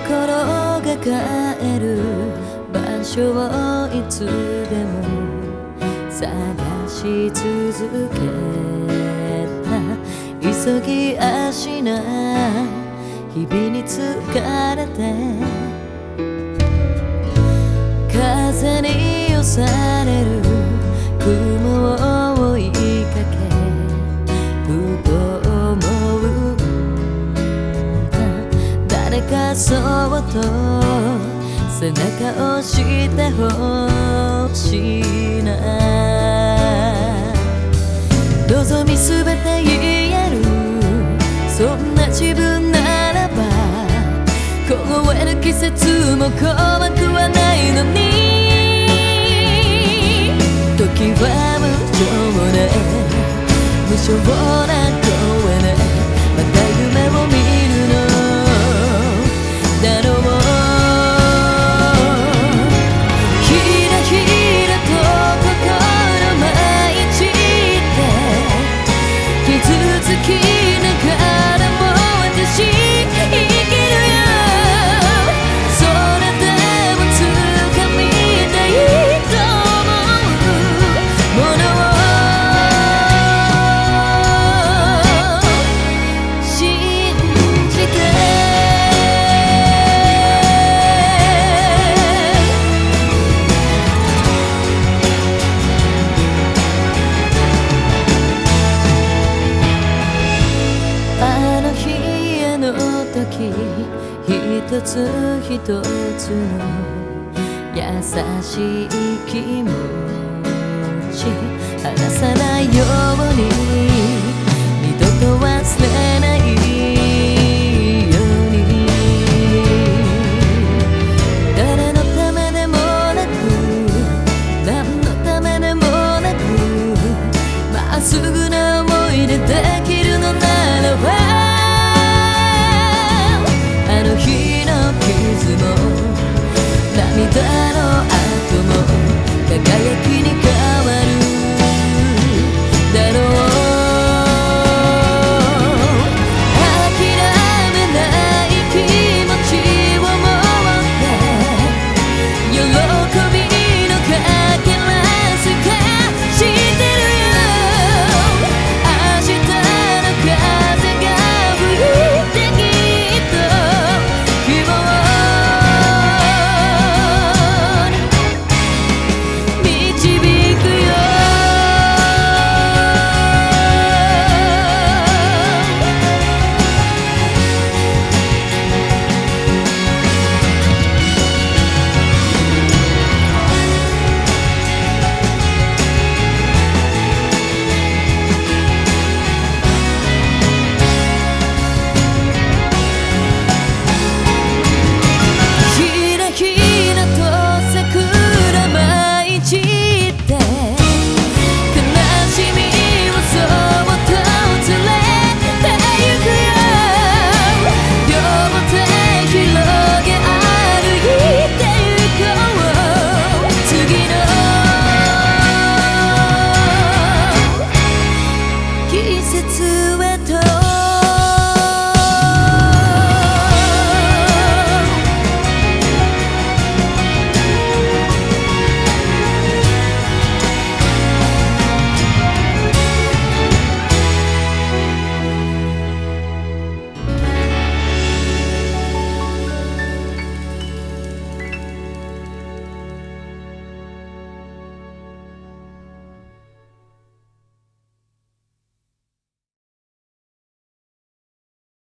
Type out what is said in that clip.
が帰る場所をいつでも探し続けた。急ぎ足な日々に疲れて。風に誰かそっと背中を押してほしい。な望みすべて言える。そんな自分ならば凍える季節も怖くはないのに。時は無情ね無償な続きながらの時一つ一つの優しい気持ち離さないように。切へと